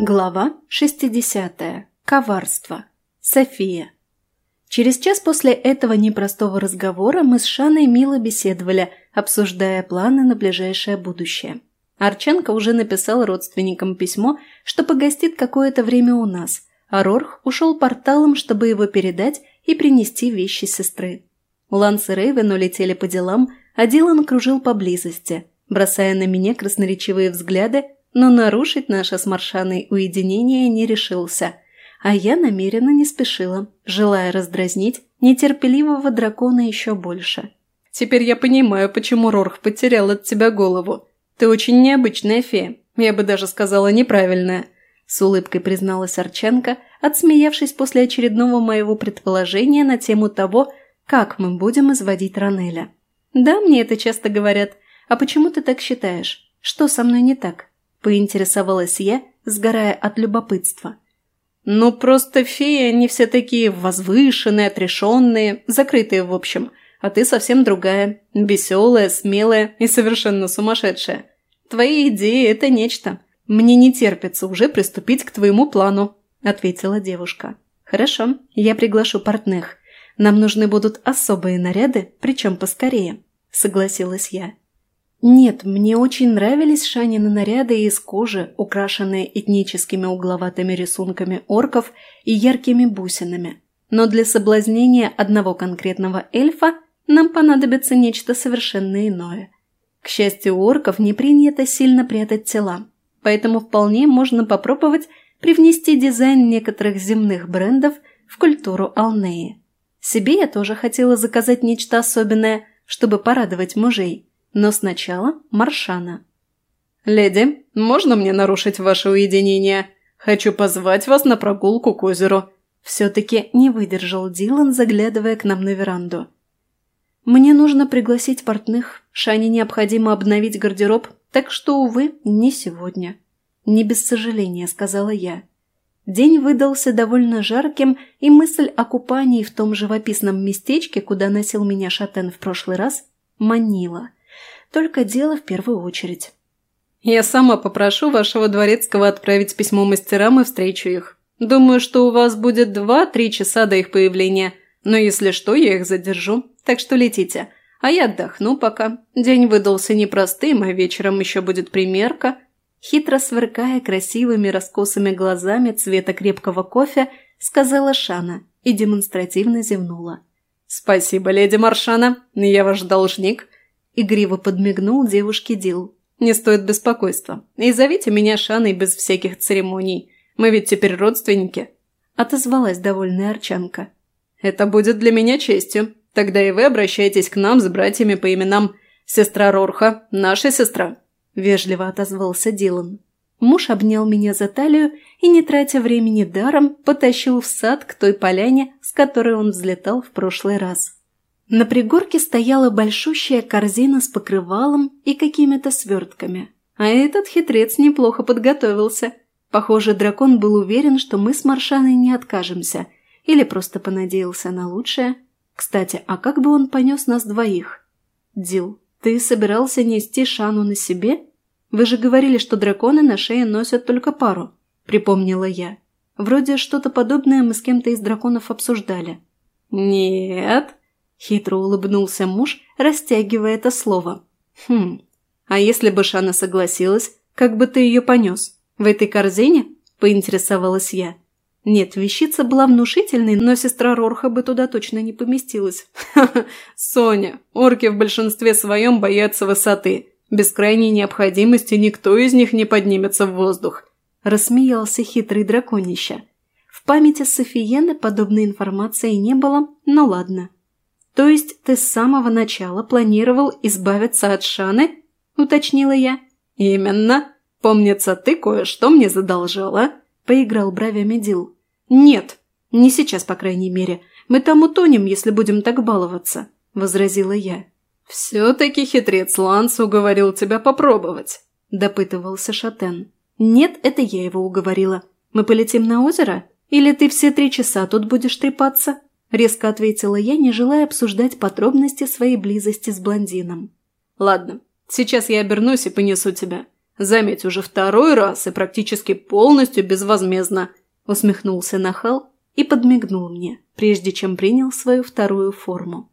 Глава 60. Коварство. София. Через час после этого непростого разговора мы с Шаной мило беседовали, обсуждая планы на ближайшее будущее. Арченко уже написал родственникам письмо, что погостит какое-то время у нас, а Рорх ушел порталом, чтобы его передать и принести вещи сестры. Ланс и Рейвен улетели по делам, а Дилан кружил поблизости, бросая на меня красноречивые взгляды но нарушить наше с Маршаной уединение не решился, а я намеренно не спешила, желая раздразнить нетерпеливого дракона еще больше. «Теперь я понимаю, почему Рорх потерял от тебя голову. Ты очень необычная фея, я бы даже сказала неправильная», с улыбкой призналась Арченко, отсмеявшись после очередного моего предположения на тему того, как мы будем изводить Ранеля. «Да, мне это часто говорят. А почему ты так считаешь? Что со мной не так?» – поинтересовалась я, сгорая от любопытства. «Ну, просто феи, они все такие возвышенные, отрешенные, закрытые в общем, а ты совсем другая, веселая, смелая и совершенно сумасшедшая. Твои идеи – это нечто. Мне не терпится уже приступить к твоему плану», – ответила девушка. «Хорошо, я приглашу портных. Нам нужны будут особые наряды, причем поскорее», – согласилась я. Нет, мне очень нравились Шанины наряды из кожи, украшенные этническими угловатыми рисунками орков и яркими бусинами. Но для соблазнения одного конкретного эльфа нам понадобится нечто совершенно иное. К счастью, у орков не принято сильно прятать тела, поэтому вполне можно попробовать привнести дизайн некоторых земных брендов в культуру Алнеи. Себе я тоже хотела заказать нечто особенное, чтобы порадовать мужей – но сначала Маршана. «Леди, можно мне нарушить ваше уединение? Хочу позвать вас на прогулку к озеру». Все-таки не выдержал Дилан, заглядывая к нам на веранду. «Мне нужно пригласить портных. Шане необходимо обновить гардероб, так что, увы, не сегодня». «Не без сожаления», — сказала я. День выдался довольно жарким, и мысль о купании в том живописном местечке, куда носил меня Шатен в прошлый раз, манила — только дело в первую очередь. «Я сама попрошу вашего дворецкого отправить письмо мастерам и встречу их. Думаю, что у вас будет два-три часа до их появления, но если что, я их задержу, так что летите. А я отдохну пока. День выдался непростым, а вечером еще будет примерка». Хитро сверкая красивыми раскосыми глазами цвета крепкого кофе, сказала Шана и демонстративно зевнула. «Спасибо, леди Маршана, я ваш должник. Игриво подмигнул девушке Дил. «Не стоит беспокойства. И зовите меня Шаной без всяких церемоний. Мы ведь теперь родственники», – отозвалась довольная Арчанка. «Это будет для меня честью. Тогда и вы обращайтесь к нам с братьями по именам. Сестра Рорха – наша сестра», – вежливо отозвался Дилан. Муж обнял меня за талию и, не тратя времени даром, потащил в сад к той поляне, с которой он взлетал в прошлый раз. На пригорке стояла большущая корзина с покрывалом и какими-то свертками. А этот хитрец неплохо подготовился. Похоже, дракон был уверен, что мы с Маршаной не откажемся. Или просто понадеялся на лучшее. Кстати, а как бы он понес нас двоих? Дил, ты собирался нести Шану на себе? Вы же говорили, что драконы на шее носят только пару, припомнила я. Вроде что-то подобное мы с кем-то из драконов обсуждали. Нет, Хитро улыбнулся муж, растягивая это слово. «Хм, а если бы Шана согласилась, как бы ты ее понес? В этой корзине?» – поинтересовалась я. Нет, вещица была внушительной, но сестра Рорха бы туда точно не поместилась. «Ха-ха, Соня, орки в большинстве своем боятся высоты. Без крайней необходимости никто из них не поднимется в воздух», – рассмеялся хитрый драконище. В памяти Софиены подобной информации не было, но ладно. «То есть ты с самого начала планировал избавиться от Шаны?» – уточнила я. «Именно. Помнится, ты кое-что мне задолжала», – поиграл бровями Дил. «Нет, не сейчас, по крайней мере. Мы там утонем, если будем так баловаться», – возразила я. «Все-таки хитрец Ланс уговорил тебя попробовать», – допытывался Шатен. «Нет, это я его уговорила. Мы полетим на озеро? Или ты все три часа тут будешь трепаться?» Резко ответила я, не желая обсуждать подробности своей близости с блондином. «Ладно, сейчас я обернусь и понесу тебя. Заметь, уже второй раз и практически полностью безвозмездно», – усмехнулся нахал и подмигнул мне, прежде чем принял свою вторую форму.